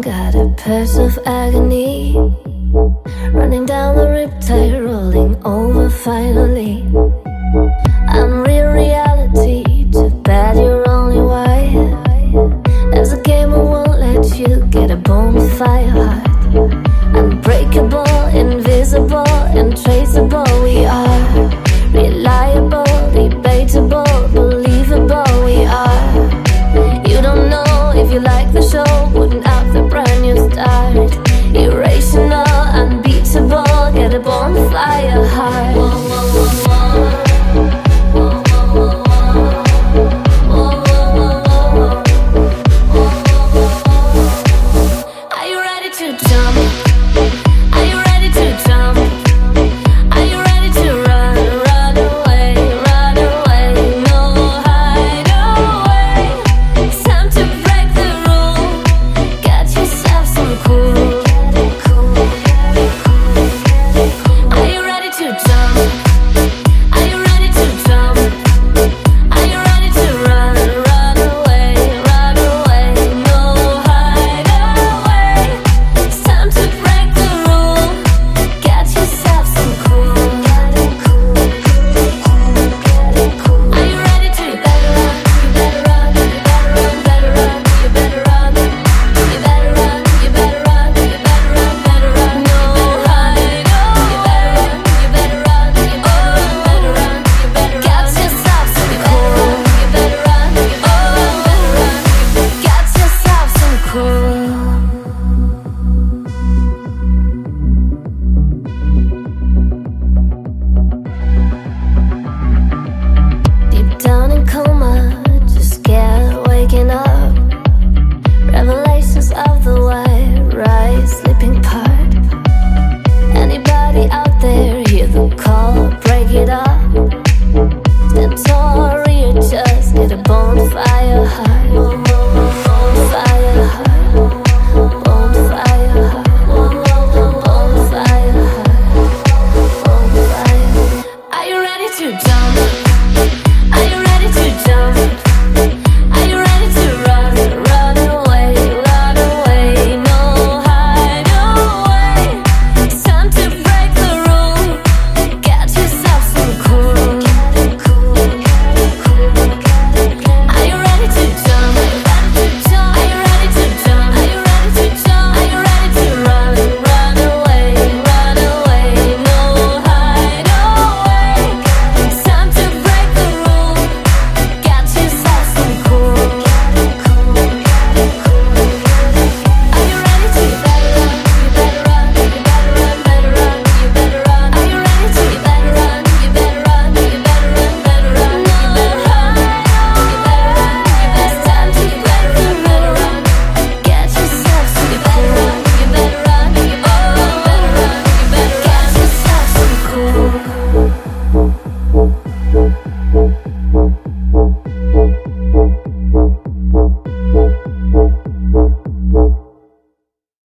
got a purse of agony. Running down the riptide, rolling over finally. Unreal reality, too bad you're only white. There's a game I won't let you get a bonfire heart. Unbreakable, invisible, untraceable, we are. Reliable, debatable, believable, we are. You don't know if you like to the bonfire high.